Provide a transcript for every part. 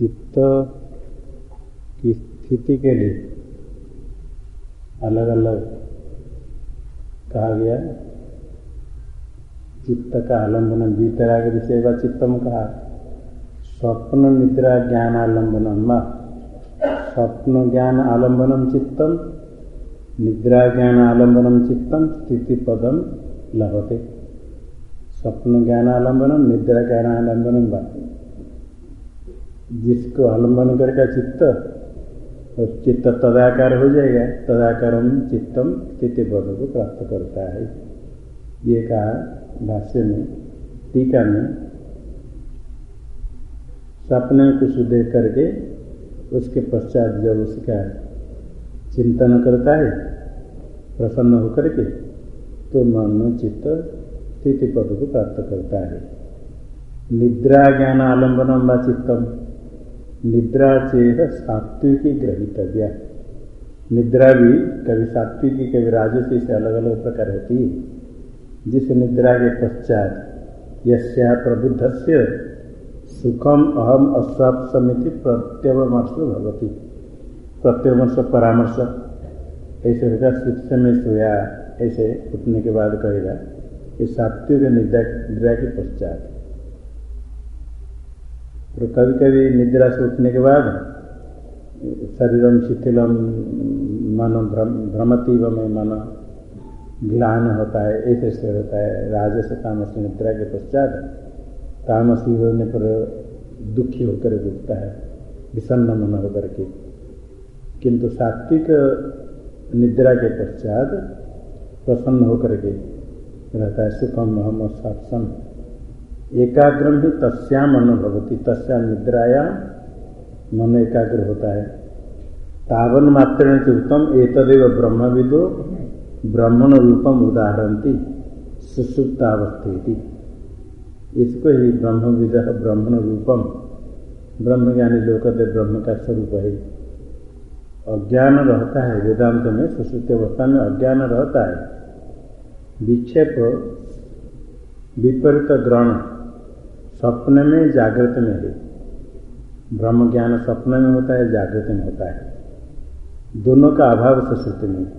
चित्त की स्थिति के लिए अलग अलग कहा गया चित्त का आलंबन वितराग विषय व चित्तम कहा। स्वप्न निद्रा ज्ञान आलम्बनम स्वप्न ज्ञान आलम्बनम चित्तम, निद्रा ज्ञान आलम्बनम चित्तम, स्थिति पदम लभते। स्वप्न ज्ञान आलम्बनम निद्रा ज्ञान आलम्बनम व। जिसको आलंबन करके चित्त और चित्त तदाकार हो जाएगा। तदाकार चित्तम स्थिति को प्राप्त करता है। ये कहा भाष्य में, टीका में सपने कुछ देख करके उसके पश्चात जब उसका चिंतन करता है, प्रसन्न होकर के तो मन चित्त स्थिति पद को प्राप्त करता है। निद्रा ज्ञान आलम्बनम व चित्तम। निद्रा चेह सात्विकी ग्रहितव्या। निद्रा भी कभी सात्विकी कभी राजसी से अलग अलग प्रकार होती है। जिस निद्रा के पश्चात यस्या प्रबुद्ध से सुखम अहम अस्वापसमिति प्रत्यवमर्श भवती। प्रत्यवमर्श परामर्श। ऐसे होगा शिक्षा में सोया, ऐसे उठने के बाद कहेगा, ये सात्विक निद्रा के पश्चात। तो कभी कभी निद्रा से उठने के बाद शरीरम शिथिलम मन भ्रमती व में मन ग्लान होता है, ऐसे होता है, राजस तामस निद्रा के पश्चात तामसी होने पर दुखी होकर उठता है, विषन्न मन होकर के। किंतु सात्विक निद्रा के पश्चात प्रसन्न होकर के रहता है, सुखम महम सत्सम। एकाग्रम ही तस्याम अनुभवती तस्याम निद्राया मन एकाग्र होता है। तावन मात्र उत्तम एतदेव ब्रह्म विदो ब्रह्मण रूपम उदाहरणती सुसुप्तावस्थेति। इसको ही ब्रह्म विद ब्रह्मण रूपम ब्रह्म ज्ञानी लोग ब्रह्म का स्वरूप है। अज्ञान रहता है, वेदांत में सुश्रुति अवस्था में अज्ञान रहता है। विक्षेप, विपरीत ग्रहण स्वप्न में जागृत में है। ब्रह्म ज्ञान स्वप्न में होता है, जागृत में होता है। दोनों का अभाव सुश्रुति में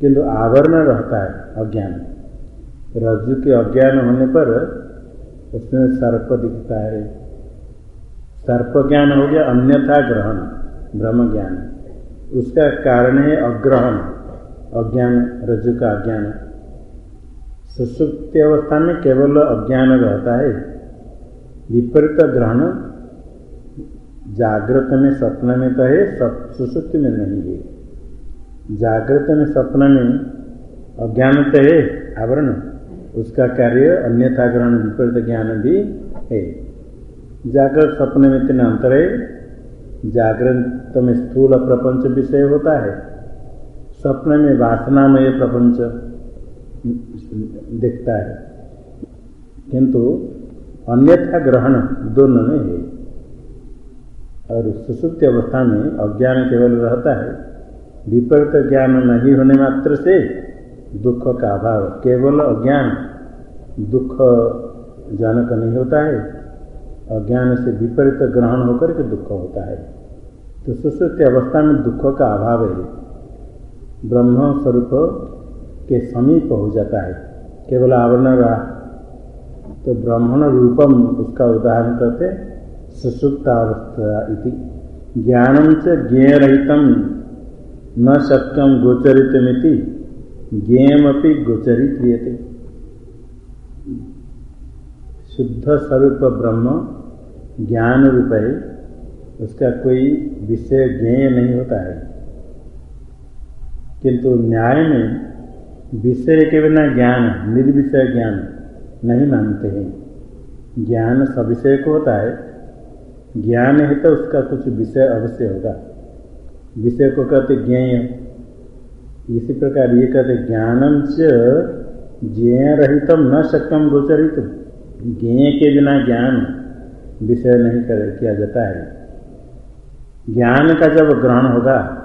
किंतु आवरण रहता है अज्ञान। रज्जु के अज्ञान होने पर उसमें सर्प दिखता है। सर्प ज्ञान हो गया अन्यथा ग्रहण ब्रह्म ज्ञान उसका कारण है अग्रहण, अज्ञान, रज्जु का अज्ञान। सुसुप्त अवस्था में केवल अज्ञान रहता है। विपरीत ग्रहण जागृत में स्वप्न में तो है सुसुप्त में नहीं है। जागृत में स्वप्न में अज्ञान तो है, आवरण। उसका कार्य अन्यथा ग्रहण, विपरीत ज्ञान भी है। जागृत स्वप्न में तीन अंतर है। जागृत में स्थूल प्रपंच विषय होता है। स्वप्न में वासनामय प्रपंच दिखता है। किंतु अन्यथा ग्रहण दोनों में है। और सुसुप्त अवस्था में अज्ञान केवल रहता है। विपरीत ज्ञान नहीं होने मात्र से दुख का अभाव, केवल अज्ञान दुख जनक नहीं होता है। अज्ञान से विपरीत ग्रहण होकर के दुख होता है। तो सुसुप्त अवस्था में दुख का अभाव है। ब्रह्म स्वरूप के समीप हो जाता है। केवल आवरण रहा। तो ब्राह्मण रूपम उसका उदाहरण करते इति। ज्ञानम से ज्ञेयरहित, न शक्यम गोचरितमिति, ज्ञेयमपि गोचरी क्रियते शुद्ध स्वरूप ब्रह्म ज्ञान रूप है उसका कोई विषय ज्ञेय नहीं होता है। किंतु न्याय में विषय के बिना ज्ञान निर्विषय ज्ञान नहीं मानते हैं। ज्ञान सविषय को होता है। ज्ञान है तो उसका कुछ विषय अवश्य होगा। विषय को कहते ज्ञेय। इसी प्रकार ये कहते ज्ञानम से ज्ञेय रहितम न शक्यम गोचरित ज्ञेय के बिना ज्ञान विषय नहीं कर किया जाता है। ज्ञान का जब ग्रहण होगा,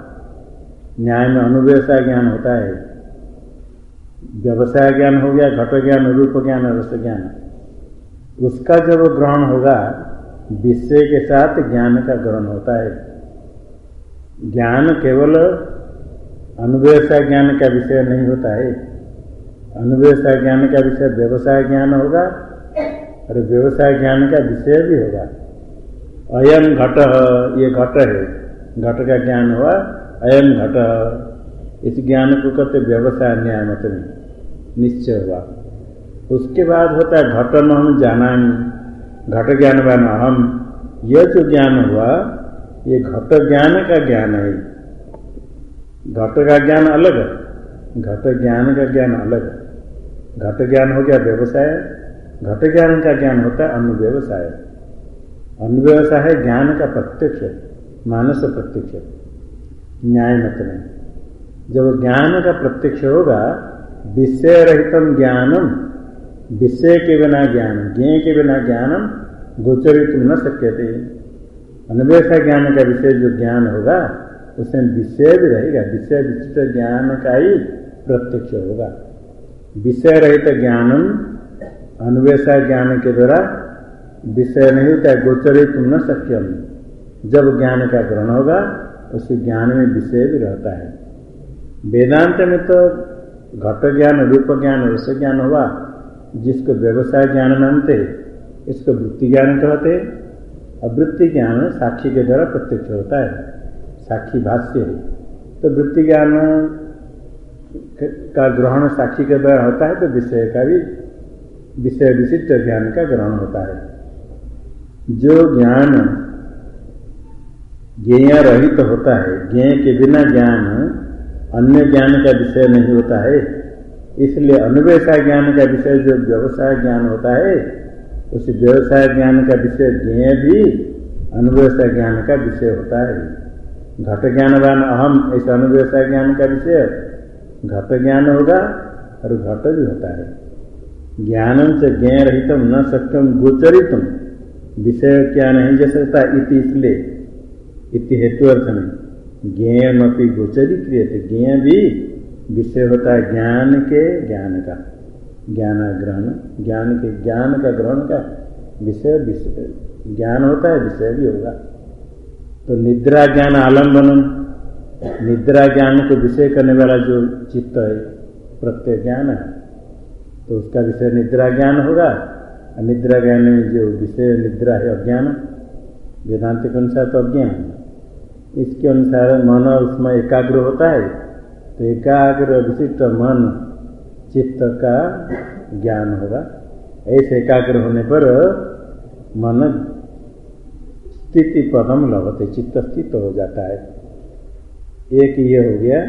न्याय में अनुव्यवसाय ज्ञान होता है। व्यवसाय ज्ञान हो गया, घट ज्ञान, रूप ज्ञान रस ज्ञान। उसका जब ग्रहण होगा, विषय के साथ ज्ञान का ग्रहण होता है। ज्ञान केवल अनुव्यवसाय ज्ञान का विषय नहीं होता है। अनुव्यवसाय ज्ञान का विषय व्यवसाय ज्ञान होगा, और व्यवसाय ज्ञान का विषय भी होगा। अयम घट, ये घट है। घट का ज्ञान हुआ अयम घट। इस ज्ञान को कहते व्यवसाय न्याय मत में निश्चय हुआ। उसके बाद होता है घटन हम जाना घट ज्ञान बना हम। यह जो ज्ञान हुआ, ये घट ज्ञान का ज्ञान है। घट का ज्ञान अलग है, घट ज्ञान का ज्ञान अलग है। घट ज्ञान हो गया व्यवसाय, घट ज्ञान का ज्ञान होता है अनुव्यवसाय अनुव्यवसाय ज्ञान का प्रत्यक्ष, मानस प्रत्यक्ष। न्याय मत में जब ज्ञान का प्रत्यक्ष होगा, विषय रहितम ज्ञानम, विषय के बिना ज्ञान, ज्ञ के बिना ज्ञानम, गोचरित न सकते अनुव्यवसाय ज्ञान का विषय जो ज्ञान होगा, उसमें विषय भी रहेगा, विषय विशिष्ट ज्ञान का ही प्रत्यक्ष होगा। विषय रहित ज्ञानम अनुव्यवसाय ज्ञान के द्वारा विषय नहीं होता है गोचरित न सक्यम जब ज्ञान का ग्रहण होगा, उस ज्ञान में विषय भी रहता है। वेदांत में तो घट ज्ञान, रूप ज्ञान, रस ज्ञान हुआ। जिसको व्यवसाय ज्ञान मानते, इसको वृत्ति ज्ञान कहते। और वृत्ति ज्ञान साक्षी के द्वारा प्रत्यक्ष होता है। साक्षी भाष्य है। तो वृत्ति ज्ञान का ग्रहण साक्षी के द्वारा होता है तो विषय का भी, विषय विशिष्ट ज्ञान का ग्रहण होता है। जो ज्ञान ज्ञेय रहित तो होता है, ज्ञेय के बिना ज्ञान अन्य ज्ञान का विषय नहीं होता है। इसलिए अनुव्यवसाय ज्ञान का विषय जो व्यवसाय ज्ञान होता है, उस व्यवसाय ज्ञान का विषय ज्ञेय भी अनुव्यवसाय ज्ञान का विषय होता है। घट ज्ञानवान अहम, ऐसा अनुव्यवसाय ज्ञान का विषय। घट ज्ञान होगा और घट भी होता है। ज्ञानम से ज्ञ रहितम, न सक्यम गोचरितम। विषय क्या नहीं जा सकता इति इसलिए। इति हेतु अर्थ में ज्ञेयम अपनी गोचरी क्रिय थे ज्ञ भी विषय होता है ज्ञान के ज्ञान का। ज्ञान ग्रहण ज्ञान के ज्ञान का ग्रहण का विषय विषय ज्ञान होता है, विषय भी होगा। तो निद्रा ज्ञान आलंबन निद्रा ज्ञान को विषय करने वाला जो चित्त है, प्रत्यय ज्ञान है तो उसका विषय निद्रा ज्ञान होगा। निद्रा ज्ञान में जो विषय निद्रा है, अज्ञान। वेदांत के अनुसार तो अज्ञान इसके अनुसार मन उसमें एकाग्र होता है तो एकाग्र विशिष्ट मन चित्त का ज्ञान होगा। ऐसे एकाग्र होने पर मन स्थिति पदम लभते चित्त स्थित हो जाता है। एक ये हो गया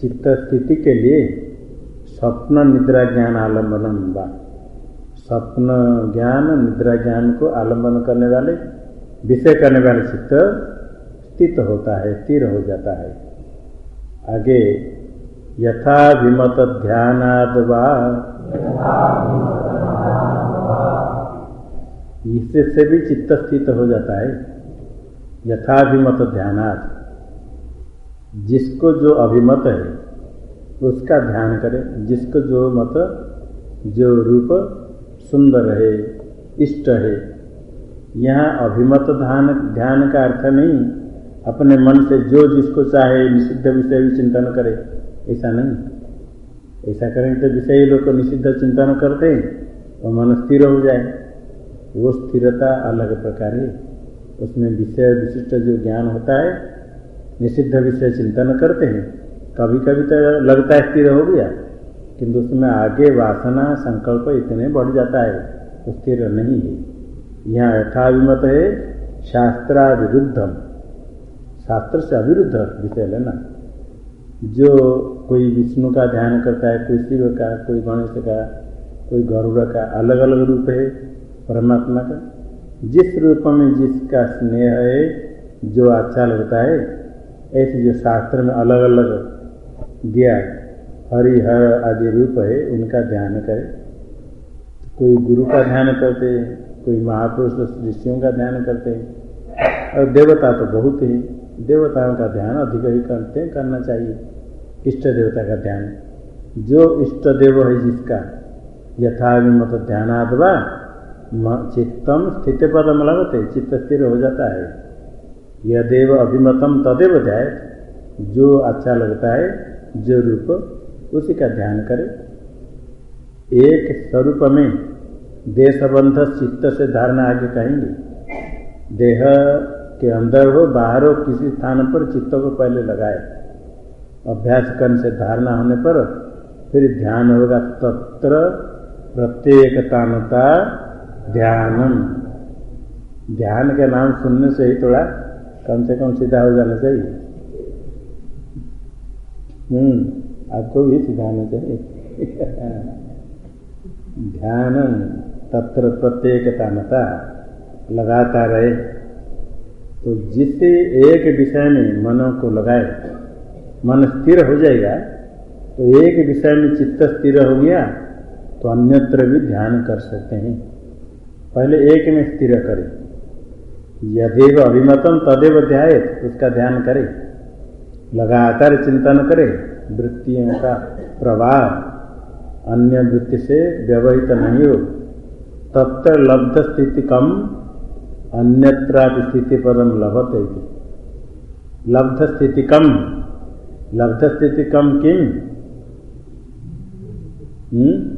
चित्त स्थिति के लिए स्वप्न निद्रा ज्ञान आलंबन बा। स्वप्न ज्ञान, निद्रा ज्ञान को आलंबन करने वाले, विषय करने वाले चित्त स्थित होता है, स्थिर हो जाता है। आगे, यथा विमत ध्यानाद इससे से भी चित्त स्थित हो जाता है। यथाभिमत ध्यानाद। जिसको जो अभिमत है, उसका ध्यान करे। जिसको जो मत, जो रूप सुंदर है, इष्ट है, यहाँ अभिमत ध्यान ध्यान का अर्थ नहीं। अपने मन से जो जिसको चाहे निषिद्ध विषय भी चिंतन करे। ऐसा नहीं। ऐसा करेंगे तो विषय लोग को निषिद्ध चिंतन करते और मन स्थिर हो जाए। वो स्थिरता अलग प्रकार है। उसमें विषय विशिष्ट जो ज्ञान होता है, निषिद्ध विषय चिंतन करते हैं। कभी कभी तो लगता है स्थिर हो गया, किंतु उसमें आगे वासना, संकल्प इतने बढ़ जाता है तो स्थिर नहीं है। यहाँ यथाभिमत है शास्त्राविरुद्धम। शास्त्र से अविरुद्ध विषय लेना। जो कोई विष्णु का ध्यान करता है, कोई शिव का, कोई गणेश का, कोई गरुड़ का अलग अलग रूप है, परमात्मा का। जिस रूप में जिसका स्नेह है, जो अच्छा लगता है, ऐसे जो शास्त्र में अलग अलग दिया हरिहर आदि रूप है, उनका ध्यान करे। कोई गुरु का ध्यान करते, कोई महापुरुष ऋषियों का ध्यान करते, और देवता तो बहुत ही देवताओं का ध्यान अधिक ही करते, करना चाहिए। इष्ट देवता का ध्यान। जो इष्ट देव है जिसका यथाभिमत ध्यान ध्यानादवा चित्तम स्थित पदम लगते, चित्त स्थिर हो जाता है। यदेव अभिमतम तदेव ध्याय जो अच्छा लगता है, जो रूप, उसी का ध्यान करे। एक स्वरूप में देशबंध चित्त से धारणा आगे कहेंगे। देह के अंदर हो, बाहर हो, किसी स्थान पर चित्त को पहले लगाए। अभ्यास करने से धारणा होने पर फिर ध्यान होगा तत्र प्रत्येकतानता ध्यानम। ध्यान के नाम सुनने से ही थोड़ा कम से कम सीधा हो जाना चाहिए। हम्म आपको भी सीधा होना चाहिए। ध्यान तत्र प्रत्येकतानता लगाता रहे। तो जिससे एक विषय में मनो को लगाए, मन स्थिर हो जाएगा तो एक विषय में चित्त स्थिर हो गया तो अन्यत्र भी ध्यान कर सकते हैं। पहले एक में स्थिर करें। यदेव अभिमतम तदेव ध्याय उसका ध्यान करे। लगातार चिंतन करे, वृत्तियों का प्रवाह अन्य वृत्ति से व्यवहित नहीं हो। तत्र लब्ध स्थिति कम अन्यत्र स्थिति पदम लभते लब्ध स्थिति कम लब्ध स्थिति कम? किम हम्म?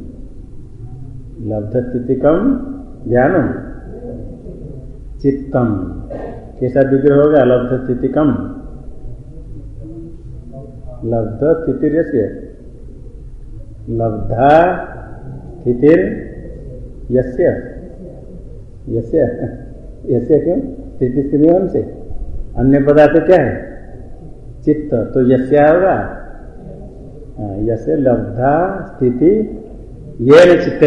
लब्ध स्थिति कम ज्ञान। चित्तम। कैसा विग्रह होगा लब्ध स्थिति कम लब्ध स्थिति लब्धा स्थितिर यस्य? यस्य? यस्य क्यों? स्थिति स्थिति से अन्य पदार्थ क्या है? चित्त तो यश्या होगा? हाँ, यसे लब्धा स्थिति। ये चित्त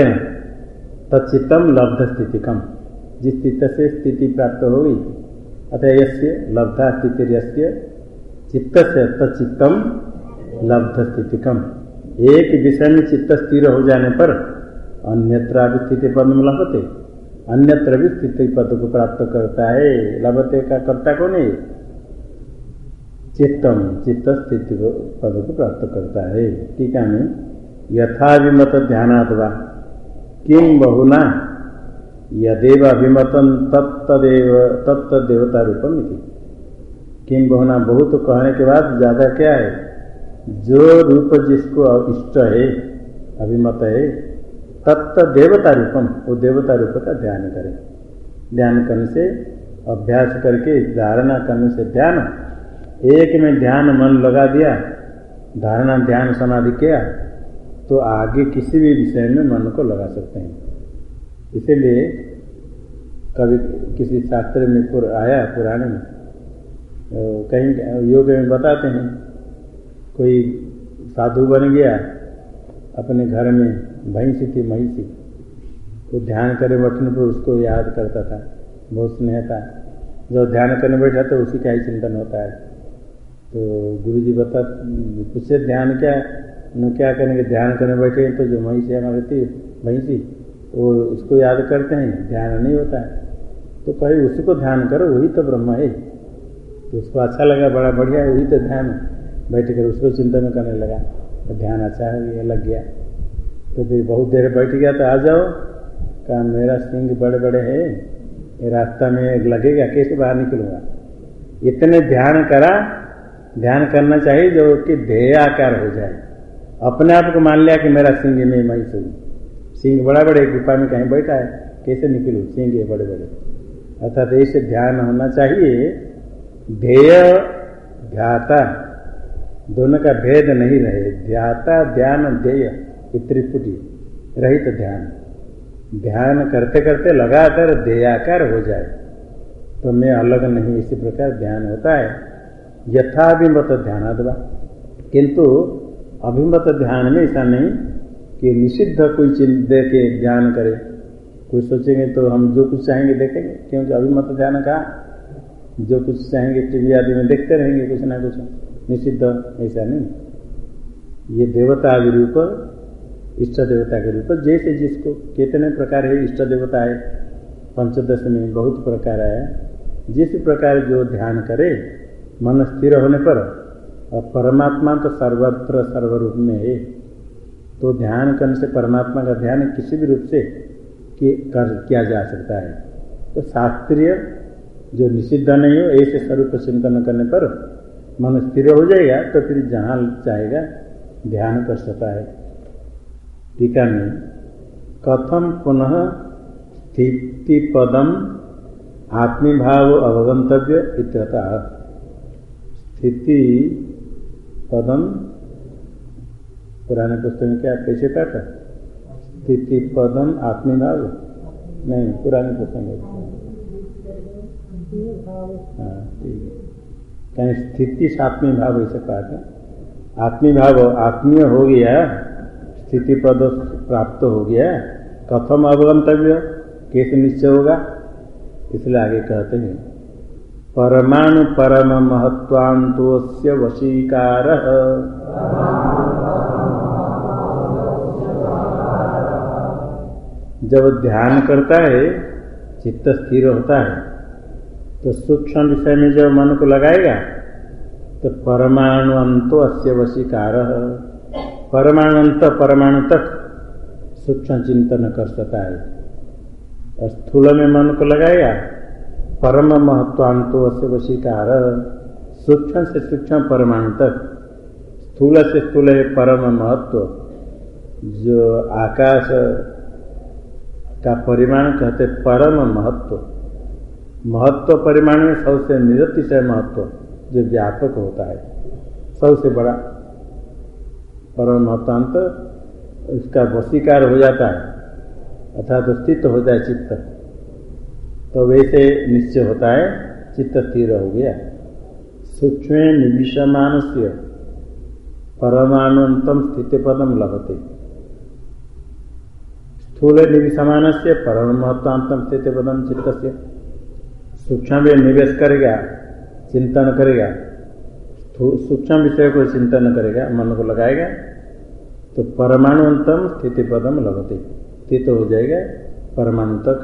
तत्चित्तम लब्ध स्थिति कम जिस चित्त से स्थिति प्राप्त होगी अतः यस्य लब्धा स्थिति यस्य चित्त से तत्चित्तम लब्ध स्थिति कम एक विषय में चित्त स्थिर हो जाने पर अन्यत्र स्थिति पद में लभते अन्यत्र भी स्थिति पद को प्राप्त करता है। लभते का कर्ता कौन है? चित्तम। चित्त स्थिति पद को प्राप्त करता है। टीका में यथाभिमत ध्यानादवा किम बहुना? यदेव अभिमतन तत्तदेव, तत्तदेवता रूपम किम बहुना? बहुत कहने के बाद ज़्यादा क्या है? जो रूप जिसको इष्ट है, अभिमत है तत्त देवता रूपम वो देवता रूप का ध्यान करें। ध्यान करने से, अभ्यास करके, धारणा करने से ध्यान। एक में ध्यान मन लगा दिया, धारणा ध्यान समाधि किया तो आगे किसी भी विषय में मन को लगा सकते हैं। इसीलिए कभी किसी शास्त्र में पुर, आया पुराने में कहीं, योग में बताते हैं, कोई साधु बन गया, अपने घर में भैंसी थी महिषी वो ध्यान करे बैठने पर उसको याद करता था, बहुत स्नेह था। जब ध्यान करने बैठा तो उसी का ही चिंतन होता है। तो गुरु जी बता, पूछे, ध्यान क्या? न क्या करेंगे? ध्यान करने बैठे तो जो मही से हमारे थी भैंसी वो उसको याद करते हैं, ध्यान नहीं होता है। तो कहे उसको ध्यान करो, वही तो ब्रह्म है। तो उसको अच्छा लगा, बड़ा बढ़िया, वही तो ध्यान। बैठ कर उसको चिंतन करने लगा तो ध्यान अच्छा है लग गया। तो फिर बहुत देर बैठ गया तो आ जाओ। कहा, मेरा सिंह बड़े बड़े है। ये रास्ता में लगेगा, कैसे बाहर निकलूँगा? इतने ध्यान करा, ध्यान करना चाहिए जो कि ध्येय आकार हो जाए। अपने आप को मान लिया कि मेरा सिंह में मैं सू सिंह बड़ा बड़े गुफा में कहीं बैठा है, कैसे निकलू? सिंह है बड़े बड़े अर्थात ऐसे ध्यान होना चाहिए, ध्येय, ध्याता, दोनों का भेद नहीं रहे। ध्याता, ध्यान, ध्येय। त्रिपुटी रहित ध्यान। ध्यान करते करते लगातार ध्येयाकार हो जाए तो मैं अलग नहीं इसी प्रकार ध्यान होता है। यथाभिमत ध्यानादवा किंतु अभिमत ध्यान में ऐसा नहीं कि निषिद्ध कोई चीज़ दे के ध्यान करे। कोई सोचेंगे तो हम जो कुछ चाहेंगे देखेंगे। क्योंकि अभिमत ध्यान का? जो कुछ चाहेंगे टीवी आदि में देखते रहेंगे कुछ ना कुछ। निषिद्ध, ऐसा नहीं। ये देवता रूप इष्ट देवता के रूप जैसे जिसको कितने प्रकार है इष्ट देवता है पंचदश में बहुत प्रकार है। जिस प्रकार जो ध्यान करे, मन स्थिर होने पर, और परमात्मा तो सर्वत्र सर्वरूप में है तो ध्यान करने से परमात्मा का ध्यान किसी भी रूप से कर, किया जा सकता है। तो शास्त्रीय जो निषिद्ध नहीं हो, ऐसे स्वरूप चिंतन करने पर मन स्थिर हो जाएगा तो फिर जहाँ चाहेगा, ध्यान कर सकता है। टीका में कथम पुनः स्थिति पदम आत्मीभाव अवगंतव्य स्थिति पदम पुराने पुस्तक में क्या कैसे पाठ? स्थिति पदम आत्मीभाव। नहीं पुराने पुस्तक में हाँ। कहीं स्थिति सात्मी भाव ऐसे था आत्मी भाव आत्मीय हो गया। स्थिति पद प्राप्त हो गया कथम अवगंतव्य, कैसे निश्चय होगा? इसलिए आगे कहते हैं। परमाणु परम महत्वांतो वशीकार। जब ध्यान करता है, चित्त स्थिर होता है तो सूक्ष्म विषय में जब मन को लगाएगा तो परमाणु अंतो अस्य वशीकार। परमाणु अंत परमाणु तक सूक्ष्म चिंतन कर सकता है स्थूल में मन को लगाएगा परम महत्वांतो अस्य वशीकार सूक्ष्म से सूक्ष्म परमाणु तक स्थूल से स्थूल है परम महत्व, जो आकाश का परिमाण कहते परम महत्व। महत्व परिमाण में सबसे निरतिशय महत्व, जो व्यापक होता है। सबसे बड़ा परम महत्वांत उसका वशीकार हो जाता है। अर्थात तो स्थित हो जाए चित्त। तो वैसे निश्चय होता है, चित्त स्थिर हो गया। सूक्ष्म निविषमान से परमाणुतम स्थिति पदम लभते। स्थूल निविषमान से परम महत्वांतम स्थिति पदम चित्त से सूक्ष्म निवेश करेगा, चिंतन करेगा। सूक्ष्म विषय को चिंतन करेगा, मन को लगाएगा तो परमाणु अंतम स्थिति पदम लगते। स्थित हो जाएगा परमाणु तक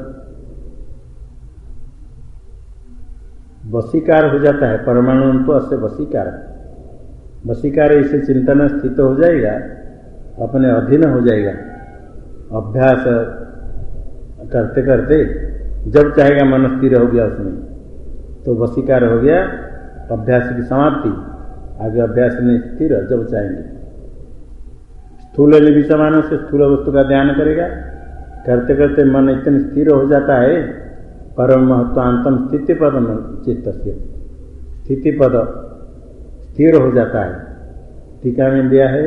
वसीकार हो जाता है परमाणु तो अस्य वसीकार वसीकार इसे चिंतन स्थित हो जाएगा, अपने अधीन हो जाएगा। अभ्यास करते करते, जब चाहेगा मन स्थिर हो गया उसमें तो वसीकार हो गया, अभ्यास की समाप्ति। आगे अभ्यास में स्थिर जब चाहेंगे। स्थूल भी समान से स्थूल वस्तु का ध्यान करेगा। करते करते मन इतने स्थिर हो जाता है, परम महत्वांतम स्थिति पद चित्त से स्थिति पद स्थिर हो जाता है। टीका में दिया है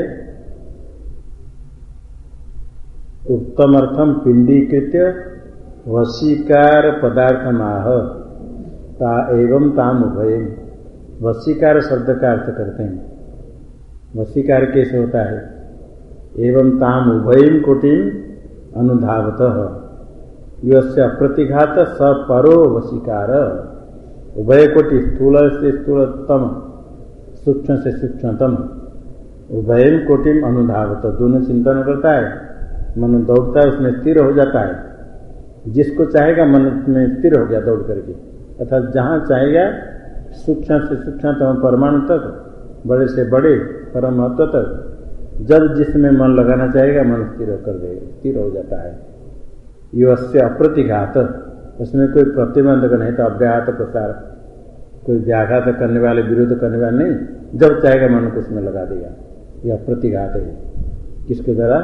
उत्तम अर्थम पिंडीकृत्य वशीकार पदार्थ माह ता एवं ताम उभय वशीकार शब्द का अर्थ करते हैं। वशीकार कैसे होता है? एवं ताम उभयम कोटिम अनुधावत। यस्य अप्रतिघात स परो वशीकार। उभय कोटि स्थूल से स्थूलतम, सूक्ष्म से सूक्ष्मतम। उभयम कोटिम अनुधावत। दोनों चिंतन करता है। मन दौड़ता है, उसमें स्थिर हो जाता है। जिसको चाहेगा मन में स्थिर हो गया दौड़ करके। अर्थात जहाँ चाहेगा सूक्ष्म से सूक्ष्मतम परमाणु तक बड़े से बड़े परम महत्व तक जब जिसमें मन लगाना चाहेगा, मन स्थिर कर देगा स्थिर हो जाता है। युवस्य अप्रतिघात, उसमें कोई प्रतिबंधक नहीं तो अव्याहत प्रसार। कोई व्याघात करने वाले विरोध करने वाले नहीं। जब चाहेगा, मन को उसमें लगा देगा। यह अप्रतिघात है। किसके द्वारा?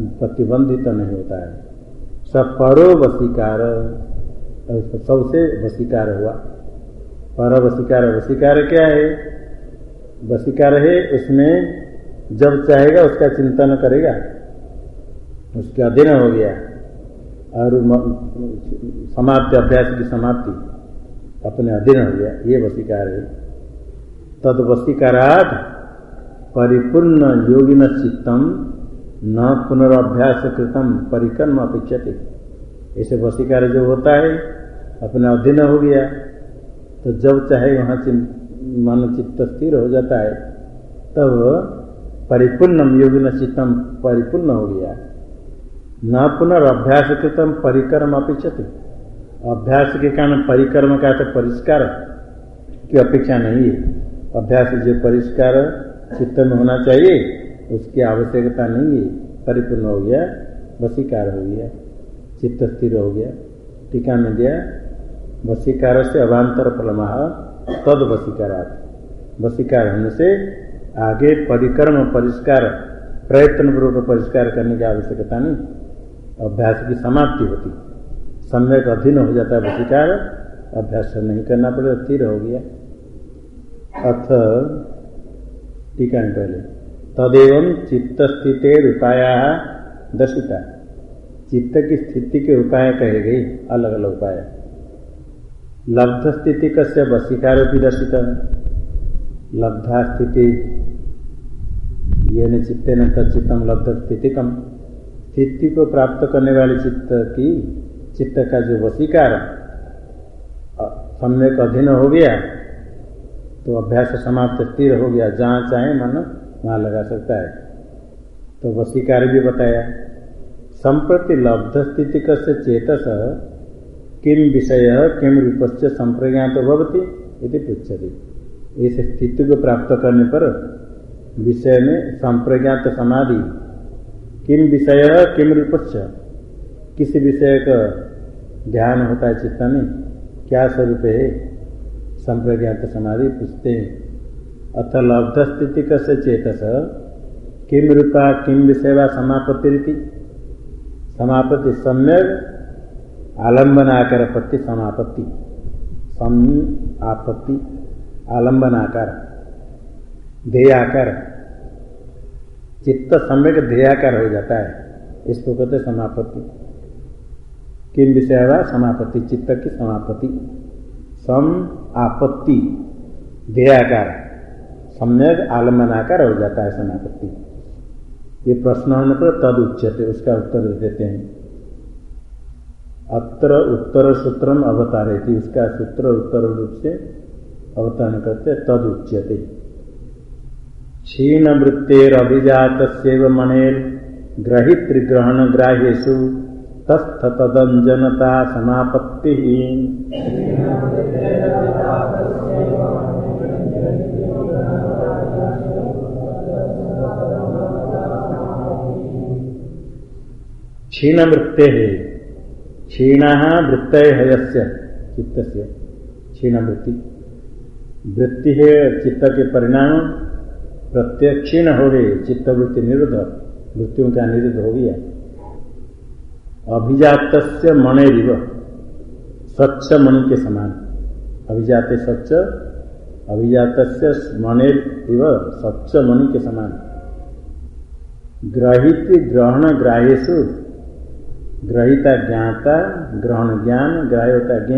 प्रतिबंधित तो नहीं होता है। सपरो वसीकार सबसे वसीकार हुआ। पर वसीकार वसीकार क्या है? वसीकार है उसमें जब चाहेगा उसका चिंतन करेगा। उसके अधीन हो गया। और समाप्ति, अभ्यास की समाप्ति अपने अधीन हो गया। ये वसीकार है। तद वसीकारात परिपूर्ण योगिन चित्तम न पुनर्भ्यास कृतम, परिक्रम अपेक्षते। ऐसे वसीकार जो होता है, अपना अधीन हो गया। तो जब चाहे वहाँ मन चित्त स्थिर हो जाता है, तब परिपूर्णम योगी न चित्तम परिपूर्ण हो गया। न पुनर्भ्यास कृतम परिक्रम अपेक्षते। अभ्यास के कारण परिक्रम का तो परिष्कार की अपेक्षा नहीं है। अभ्यास जो परिष्कार चित्त में होना चाहिए, उसकी आवश्यकता नहीं है। परिपूर्ण हो गया वसीकार हो गया, चित्त स्थिर हो गया, टीका में दिया वसीकार से अभांतर फलमा तद वसीकारात वसीकार होने से आगे परिक्रम परिष्कार, प्रयत्न पूर्वक परिष्कार करने की आवश्यकता नहीं। अभ्यास की समाप्ति होती। सम्यक अधीन हो जाता है वसीकार, अभ्यास नहीं करना पड़े स्थिर हो गया। अथ, टीका पहले। तदेव चित्त स्थिति उपाया दर्शिता। चित्त की स्थिति के उपाय कहे गई अलग अलग उपाय। लब्ध स्थिति कस्य वसीकार भी दर्शित। लब्धा स्थिति ये चित्ते न तचित्तम लब्ध स्थिति कम स्थिति को प्राप्त करने वाले चित्त की, चित्त का जो वसीकार सम्यक अधीन हो गया तो अभ्यास समाप्त स्थिर हो गया, जहाँ चाहे मन वहाँ लगा सकता है। तो वसीकार भी बताया, संप्रति लब्ध स्थिति कस्य चेतस किम विषय किम रूप से संप्रज्ञात भवती यदि पृछति इस स्थिति को प्राप्त करने पर विषय में संप्रज्ञात समाधि। किम विषय किम रूप किस विषय का ध्यान होता है चित्त में, क्या स्वरूप है? संप्रज्ञात समाधि पूछते हैं। अथ लब्ध स्थिति कस्य चेतस? किम रूपा किम विषय व समापत्ति रीति समापत्ति सम्यक आलंबन आकार पत्ति समापत्ति। सम आपत्ति आलंबन आकार चित्त सम्यक ध्येयाकार हो जाता है। इसको कहते समापत्ति। किम विषय हुआ समापत्ति। चित्त की समापत्ति। सम आपत्ति, ध्येयाकार। सम्यक आलम्बनाकार हो जाता है समापत्ति। ये प्रश्न होने पर तद उच्चते उसका उत्तर देते हैं। अत्र उत्तर सूत्रम अवतारे थी उसका सूत्र उत्तर रूप से अवतरण करते तद उच्यते। क्षीण वृत्तेर अभिजात मणेर ग्रहित्रिग्रहण ग्राह्यु तस्थ तदंजनता समापत्ति। क्षीण वृत्ते है क्षीण वृत्त हयस्य चित्त से क्षीण वृत्ति वृत्ति है चित्त के परिणाम प्रत्यय क्षीण हो गए चित्त वृत्ति निरुद्ध वृत्तियों का निरुद्ध हो गया अभिजात मणिव स्वच्छ मणि के समान अभिजात स्वच्छ अभिजात मणिर स्वच्छ मणि के समान ग्रहित ग्रहण ग्राह्यसु ग्रहिता ज्ञाता, ग्रहण ज्ञान ग्राह्य होता ज्ञ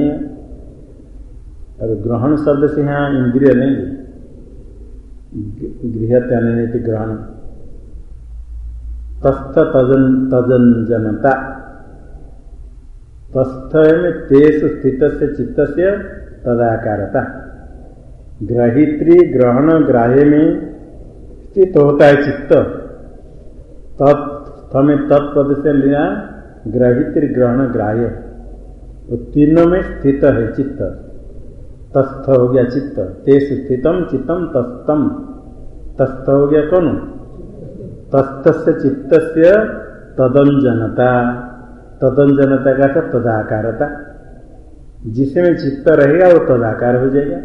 और ग्रहण शब्द से यहाँ इंद्रिय लेंगे। गृह ग्रहण। तस्थ तजन तजनजनता तस्थ में तेज स्थित से चित्त से तदाकारता। ग्रहित्री ग्रहण ग्राह्य में स्थित होता है चित्त। तत्थ में तत्पद से लिया ग्रहित्री ग्रहण ग्राह्य तो तीनों में स्थित है चित्त। तस्थ हो गया चित्त। तेज स्थितम, चित्तम तस्तम। तस्थ हो गया कौन? तस्थ से चित्त से तदंजनता। तदंजनता का था तदाकारता। जिसमें चित्त रहेगा वो तदाकार हो जाएगा।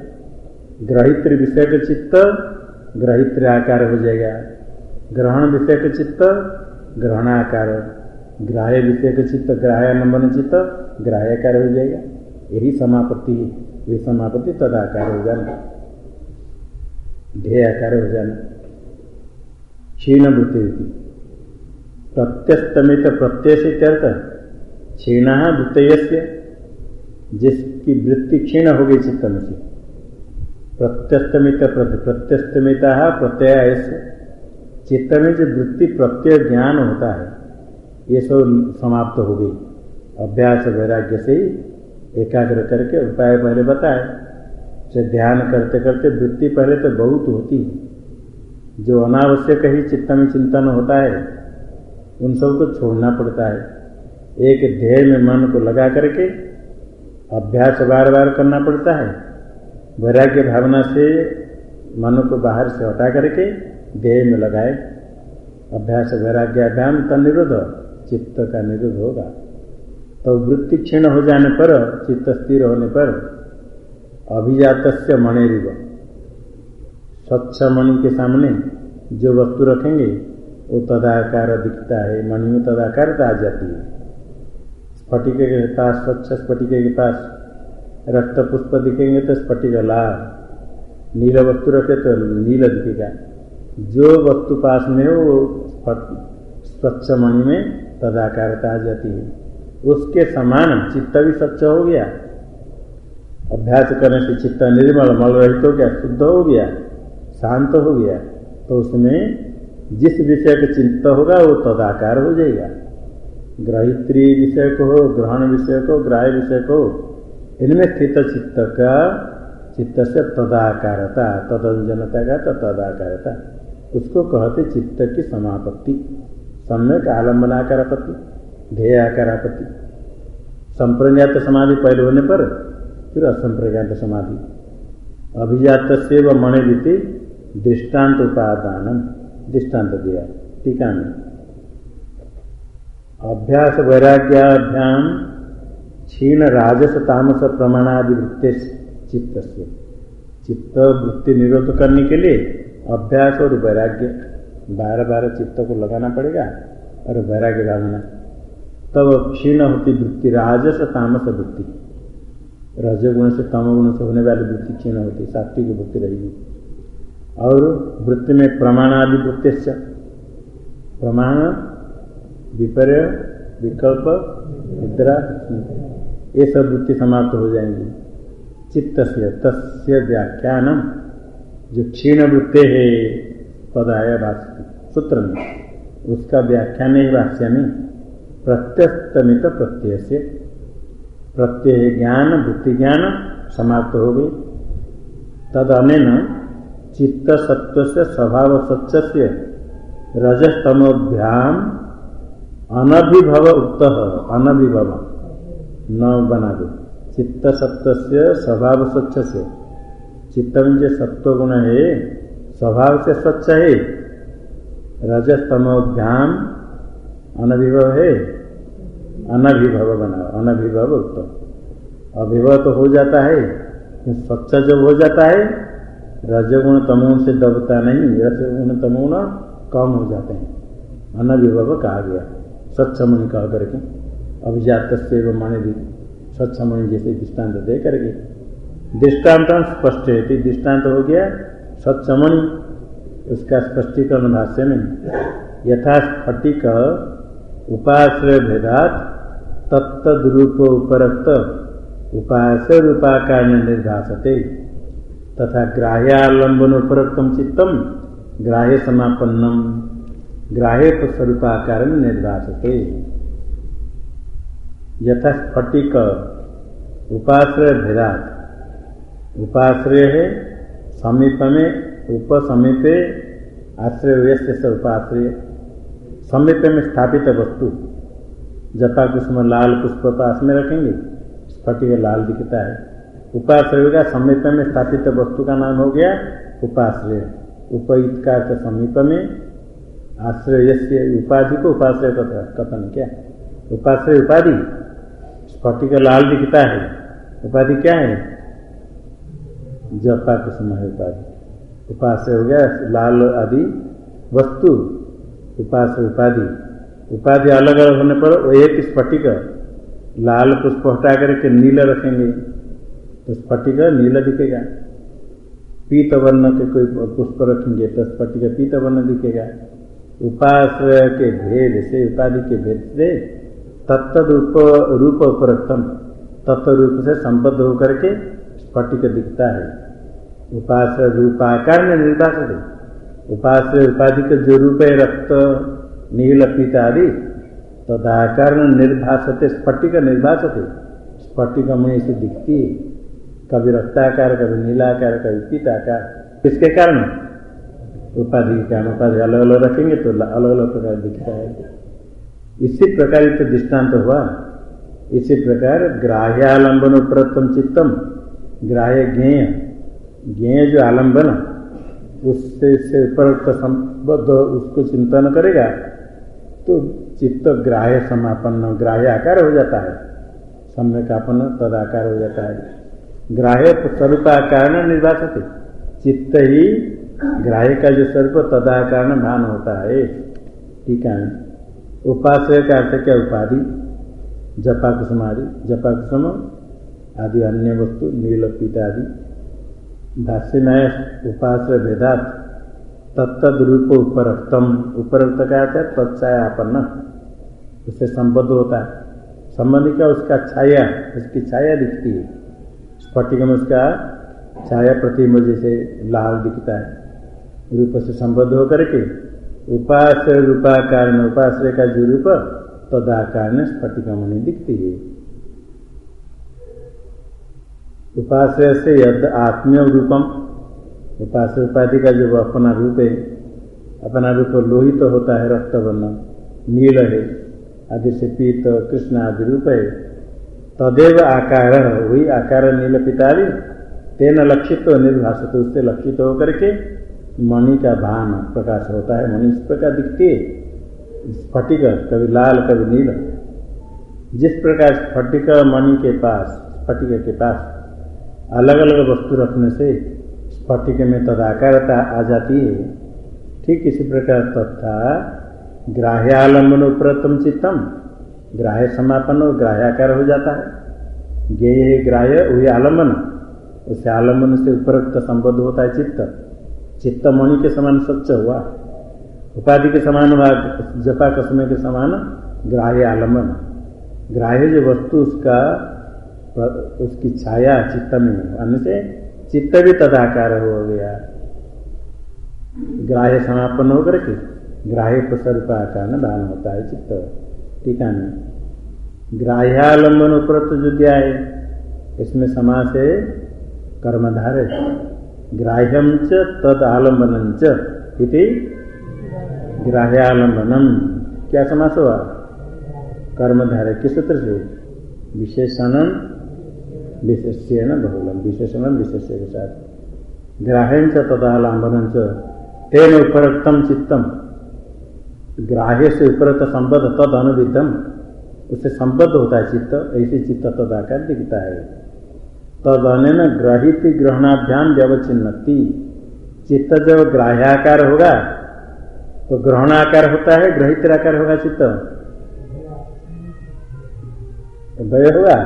ग्रहित्र विषय का चित्त ग्रहित्र आकार हो जाएगा। ग्रहण विषय का चित्त, ग्रहणाकार। ग्राह्य विषय का चित्त, ग्राह्य नंबर चित्त, ग्राह्यकार हो जाएगा। यही समापत्ति ये समापत्ति तदाकार हो जाना। ध्येयाकार हो जाना। क्षीण वृत्ति प्रत्यस्तमित प्रत्यय से क्षीण द्वितीय जिसकी वृत्ति क्षीण हो गई चित्त में से। प्रत्यस्तमित प्रत्यस्तमिता प्रत्यय चित्त में जो वृत्ति प्रत्यय ज्ञान होता है ये सब समाप्त हो गई। अभ्यास वैराग्य से ही एकाग्र करके उपाय पहले बताए। से ध्यान करते करते वृत्ति पहले तो बहुत होती है। जो अनावश्यक ही चित्त में चिंतन होता है, उन सबको छोड़ना पड़ता है। एक ध्येय में मन को लगा करके अभ्यास बार बार करना पड़ता है। वैराग्य भावना से मन को बाहर से हटा करके ध्येय में लगाए। अभ्यास वैराग्य अभ्याम का निरोध चित्त का निरोध होगा। तो वृत्ति क्षीण हो जाने पर, चित्त स्थिर होने पर अभिजात से मणिरिव स्वच्छ मणि के सामने जो वस्तु रखेंगे, वो तदाकार दिखता है मणि में तदाकारता आ जाती है। स्फटिक के पास स्वच्छ, स्फटिक के पास रक्त पुष्प दिखेंगे तो स्फटिक लाल। नील वस्तु रखे तो नील दिखेगा। जो वस्तु पास में हो, वो स्वच्छ मणि में तदाकारता जाती है। उसके समान चित्त भी स्वच्छ हो गया। अभ्यास करने से चित्त निर्मल मल रहित हो गया, शुद्ध हो गया, शांत हो गया। तो उसमें जिस विषय का चिंता होगा, वो तदाकार हो जाएगा। ग्रहित्री विषय को हो, ग्रहण विषय को ग्राह्य विषय को इनमें स्थित चित्त का, चित्त से तदाकारता, तदंजनता का तदाकारता, उसको कहते चित्त की समापत्ति। सम्यक आलम्बनाकारपत्ति ध्येयाकारापत्ति संप्रज्ञात समाधि पहले होने पर फिर असंप्रज्ञात समाधि। अभिजात से व मणिदिति दृष्टांत उपादान, दृष्टांत दिया टीका में। अभ्यास वैराग्याभ्याम क्षीण राजस तामस प्रमाणादि वृत्ति चित्त से चित्त वृत्ति निरोध करने के लिए अभ्यास और वैराग्य। बार बार चित्त को लगाना पड़ेगा और वैराग्य डालना तब क्षीण होती वृत्ति, राजस तामस वृत्ति। रजगुण से तमगुण से होने वाली वृत्ति क्षीण होती, सात्विक वृत्ति रहेगी। और वृत्ति में प्रमाणादि वृत्ति प्रमाण, विपर्य, विकल्प, निद्रा ये सब वृत्ति समाप्त हो जाएँगी। चित्त से तस्य व्याख्यान जो क्षीण वृत्ति है, पदाय भाष्य। सूत्र में। उसका व्याख्यान है भाष्य में, प्रत्यस्तमित प्रत्यय से प्रत्यय ज्ञान वृत्ति ज्ञान समाप्त हो गई। तद अन चित्त सत्व से स्वभाव सच्च से रजस्तमोभ्याम अनभिभव उक्त अनभिभव, न बना दो। चित्त सत्व से स्वभाव स्वच्छ से चित्त में जो सत्व गुण है स्वभाव से स्वच्छ है। रजस्तमोभ्याम अनभिभव। है अनभिभव बना, अनभिभव उत्तम अभिभव तो हो जाता है स्वच्छ जब हो जाता है, रजगुण तमोगुण से दबता नहीं, रजगुण तमोगुण कम हो जाते हैं। अनभिभव कहा गया। स्वच्छ मणि कह करके, अभिजात से मणि स्वच्छ मणि जैसे दृष्टांत दे करके। दृष्टांत स्पष्ट है दृष्टांत हो गया स्वच्छ मणि उसका स्पष्टीकरण भाष्य में यथा स्फटिक उपाश्रय भेदात तत्तद्रूप उपरक्त उपाश्रय रूपाकार निर्भाषते तथा ग्राह्यालंबन उपरक्तम चित्तम ग्राह्य समापन्नम ग्राह्य स्वरूपाकार निर्भाषते यथा स्फटिक उपाश्रय भेदात उपाश्रय है समीप में उप समीपे आश्रय व्यस्त उपाश्रय समीप में स्थापित वस्तु। जपा कुसुम लाल पुष्प पास में रखेंगे। स्फटिक लाल दिखता है। उपाश्रय का समीप में स्थापित वस्तु का नाम हो गया उपाश्रय। उपयुक्त का समीप में आश्रय से उपाधि को उपाश्रय कथन क्या? उपाश्रय उपाधि। स्फटिक लाल दिखता है। उपाधि क्या है? जपा कुसुम है उपाधि। उपाश्रय हो गया, लाल आदि वस्तु उपास उपाधि। उपाधि अलग अलग होने पर वो एक स्फटिक, लाल पुष्प हटा करके नील रखेंगे तो स्फटिक नील दिखेगा। पीत वर्ण के कोई पुष्प रखेंगे तो स्फटिक पीत वर्ण दिखेगा। उपाश्रय के भेद से, उपाधि के भेद से तत्त रूप रूप उपरक्तम तत्व रूप से संबद्ध होकर के स्फटिक दिखता है। उपाश्रय रूपाकार में उपाश्रय उपाधि के जो रूप है, रक्त, नील, पीत आदि तदाकार निर्भाषते स्फटिक निर्भाषते स्फटिक में से दिखती है। कभी रक्ताकार, कभी नीलाकार, कभी पीताकार। इसके कारण? उपाधि के कारण। उपाधि अलग अलग रखेंगे तो अलग अलग प्रकार दिखता है। इसी प्रकार तो दृष्टांत हुआ। इसी प्रकार ग्राह्यालंबन उपरतम चित्तम, ग्राह्य ज्ञेय। ज्ञेय जो आलंबन उससे से उपरक्त संबद्ध उसको चिंतन करेगा तो चित्त ग्राह्य समापन ग्राह्य आकार हो जाता है। सम्यकापन तदाकार हो जाता है। ग्राह्य स्वरूप स्वरूपाकार निर्वाचते चित्त ही ग्राह्य का जो स्वरूप तदाकार भान होता है। ठीक है? उपाश्रय का अर्थ क्या? उपाधि जपा कुसुम आदि जपा कुसुम आदि अन्य वस्तु, नील पीत आदि भाष्य में उपाश्रय भेदात तत्द रूप उपरक्तम उपरक्त का है? तत्छायापन्न उससे संबद्ध होता है। संबंध क्या? उसका छाया। उसकी छाया दिखती है। स्फटिक में उसका छाया प्रतिम्ब जैसे लाल दिखता है। रूप से संबद्ध होकर के उपाश्रय रूपाकार में उपाश्रय का जो रूप तदाकार में स्फटिक मणि दिखती है। उपाश्रय से यद आत्मीय रूपम उपास उपाधि का जो अपना रूप है अपना रूप लोहित तो होता है रक्त वर्ण नील है, आदि से पीत, कृष्ण आदि रूप है। तदेव आकार, वही आकार नील पितादि तेन लक्षित तो निर्भाषित उससे लक्षित होकर के मणि का भान प्रकाश होता है। मणि इस प्रकार दिखती है। स्फटिक, कभी लाल, कभी नील। जिस प्रकार स्फटिक मणि के पास, स्फटिक के पास अलग अलग वस्तु रखने से स्फटिक में तदाकारता आ जाती है। ठीक इसी प्रकार तथा ग्राह्यालंबन उपरतम चित्तम। ग्राह्य समापन और ग्राह्याकार हो जाता है। ज्ञेय ग्राह्य वही आलंबन। उसे आलंबन से उपरक्त संबद्ध होता है चित्त। चित्त मणि के समान स्वच्छ हुआ। उपाधि के समान जपा कसमे के समान ग्राह्य आलंबन। ग्राह्य जो वस्तु उसका उसकी छाया चित्त में आने से चित्त भी तदाकार हो गया। ग्राह्य समापन होकर के ग्राह्य में दान होता है चित्त। टीका में ग्राह्यालंबन उपरत जो दिया है। इसमें समास है, कर्मधार ग्राह्यम च तद आलंबन इति ग्राह्यालंबनम। क्या समास हुआ? कर्मधारे किस सूत्र से? विशेषणम विशेष्य न बहुलम विशेषण विशेष्य के साथ ग्राह्य च तदालंबन तेन उपरक्तम चित्तम ग्राह्य से उपरत संबद्ध तद अनुविधम उससे संबद्ध होता है चित्त, ऐसे चित्त तदाकार दिखता है। तद अन ग्रहित ग्रहणाभ्याम व्यवचिन्नति चित्त जब ग्राह्याकार होगा तो ग्रहणाकार होता है ग्रहित आकार होगा चित्त। वय होगा?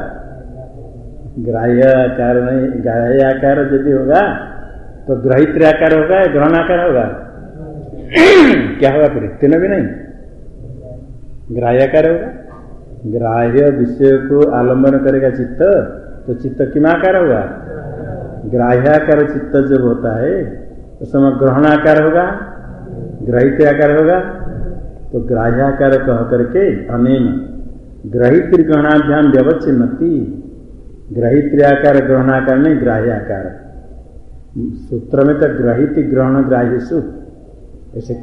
ग्राह्य आकार नहीं ग्राह्य आकार यदि होगा तो ग्रहित आकार होगा ग्रहण आकार होगा। क्या होगा फिर? तीनों भी नहीं। ग्राह्य आकार होगा। ग्राह्य विषय को आलंबन करेगा चित्त तो चित्त किमाकार होगा? ग्राह्याकार चित्त जब होता है, उस समय ग्रहणाकार होगा ग्रहित आकार होगा। तो ग्राह्याकार कह करके अनेन ग्रहित ग्रहणाभ्याम व्यवच्छिन्नति। ग्रहित आकार ग्रहणाकार नहीं ग्राह्य आकार सूत्र में तो ग्रहित ग्रहण ग्राह्य सु ऐसे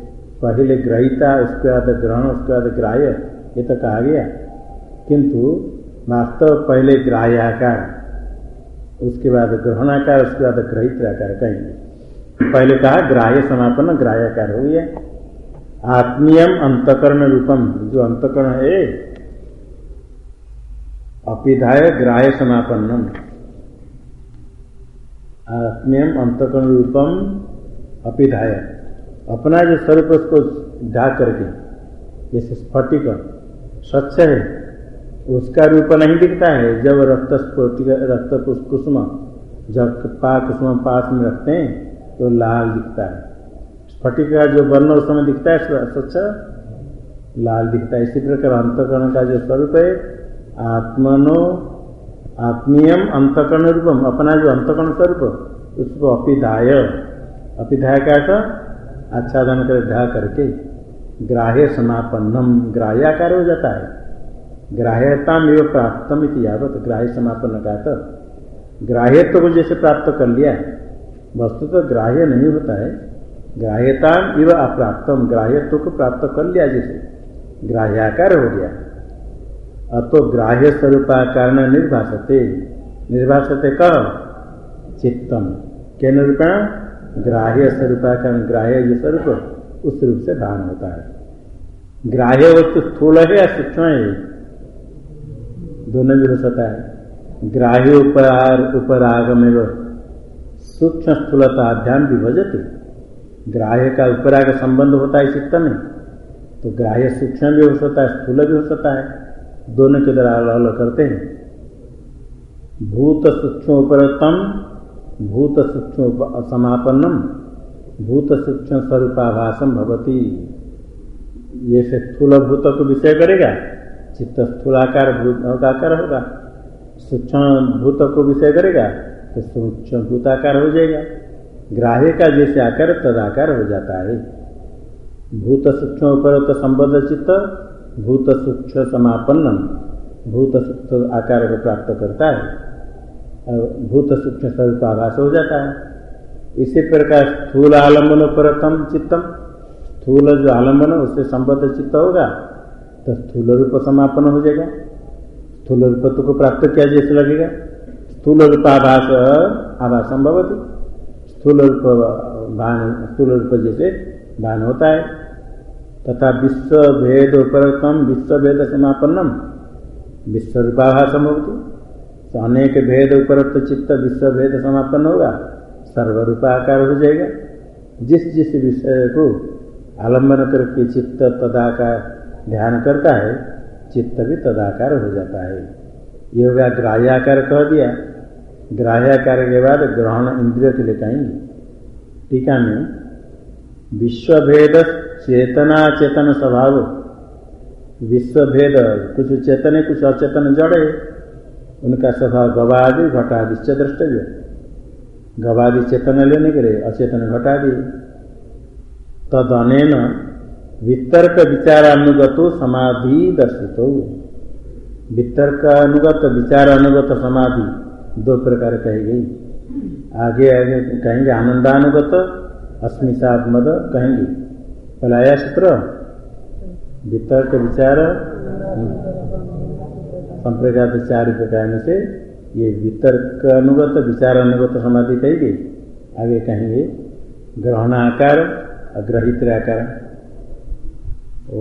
पहले ग्रहिता, उसके बाद ग्रहण, उसके बाद ग्राह्य, ये तो कहा गया। किंतु वास्तव पहले ग्राह्य आकार उसके बाद ग्रहणाकार, उसके बाद ग्रहित आकार कहेंगे। पहले कहा ग्राह्य समापन, ग्राह्याकार हो गया। आत्मीयम अंतकरण रूपम, जो अंतकरण है अपिधाय ग्राह्य समापन्नम। आत्मीयम अंतकरण रूपम अपिधाय। अपना जो स्वरूप उसको ढाक करके, जैसे स्फटिक स्वच्छ है, उसका रूप नहीं दिखता है। जब रक्त स्फटिक, रक्त कुसुम, जब पा कुसुम पास में रखते हैं तो लाल दिखता है। स्फटिक का जो वर्ण उस समय दिखता है स्वच्छ, लाल दिखता है। इसी प्रकार अंतकरण का जो स्वरूप है आत्मनो आत्मीयम अंतकर्ण रूपम अपना जो अंतकर्ण स्वरूप उसको अपिधाय। अपिधाय का आच्छादन कर धा करके। ग्राह्य समापन्नम, ग्राह्याकार हो जाता है। ग्राह्यता में प्राप्तम यावत, ग्राह्य समापन्न का तो ग्राह्यत्व को जैसे प्राप्त कर लिया वस्तु तो ग्राह्य नहीं होता है। ग्राह्यता इव अप्राप्तम, ग्राह्यत्व को प्राप्त कर लिया जैसे। ग्राह्याकार हो गया। अतो ग्राह्य स्वरूपाकार निर्भाषते निर्भाषते कह चित्तम। के निरूपण ग्राह्य स्वरूपाकार ग्राह्य जो स्वरूप, उस रूप से दान होता है। ग्राह्य वस्तु स्थूल है या सूक्ष्म है? दोनों भी हो सकता है। ग्राह्य उपराग उपरागम सूक्ष्म स्थूलता ध्यान विभजते ग्राह्य का उपराग संबंध होता है, चित्त में। तो ग्राह्य सूक्ष्म भी हो सकता है, स्थूल भी हो सकता है। दोनों के द्वारा अलग करते हैं। भूत सूक्ष्म उपरतम भूत सूक्ष्म समापन्नम भूत सूक्ष्म स्वरूपाभाषम भवती। ये से स्थूल भूत को विषय करेगा, चित्त स्थूलाकार भूताकार होगा। सूक्ष्म भूत को विषय करेगा तो सूक्ष्म भूताकार हो जाएगा। ग्राह्य का जैसे आकार तदाकार हो जाता है। भूत सूक्ष्म उपरत संबद्ध चित्त भूत सूक्ष्म समापन्न भूत सूक्ष्म आकार को प्राप्त करता है। भूत सूक्ष्म स्वरूप आभास हो जाता है। इसी प्रकार स्थूल आलंबन परतम चित्तम, स्थूल जो आलंबन उससे संबद्ध चित्त होगा तो स्थूल रूप समापन हो जाएगा। स्थूल रूपत्व को प्राप्त किया जैसे लगेगा। स्थूल रूप आभास संभवती। स्थूल रूप स्थूल रूप जैसे भान होता है। तथा विश्व भेद उपरतम विश्व भेद समापन्नम विश्व रूपाभासम होती तो अनेक भेद उपरत चित्त विश्व भेद समापन्न होगा सर्व सर्वरूपाकार हो जाएगा। जिस जिस विषय को आलंबन करके चित्त तदाकार ध्यान करता है, चित्त भी तदाकार हो जाता है। ये होगा ग्राह्याकार कह दिया। ग्राह्याकार के बाद ग्रहण इंद्रिय के लिए कहेंगे। टीका में विश्व भेद चेतना चेतन स्वभाव। विश्व भेद कुछ चेतन, कुछ अचेतन जड़े, उनका स्वभाव गवादि, घटादि द्रष्टव्य। गवादि चेतन लेने के लिए अचेतन, घटादि। तद अनेन वितर्क विचारानुगत समाधि दर्शित हो वितर्क अनुगत विचार अनुगत समाधि, दो प्रकार कही गई। आगे आगे कहेंगे, आनंदानुगत अस्मिसाद मद कहेंगे। पलाया सूत्र वितर्क विचार संप्रज्ञात चार प्रकार से ये वितर्क अनुगत, विचार अनुगत समाधि कहेगी आगे कहेंगे, ग्रहणाकार अग्रहित आकार ओ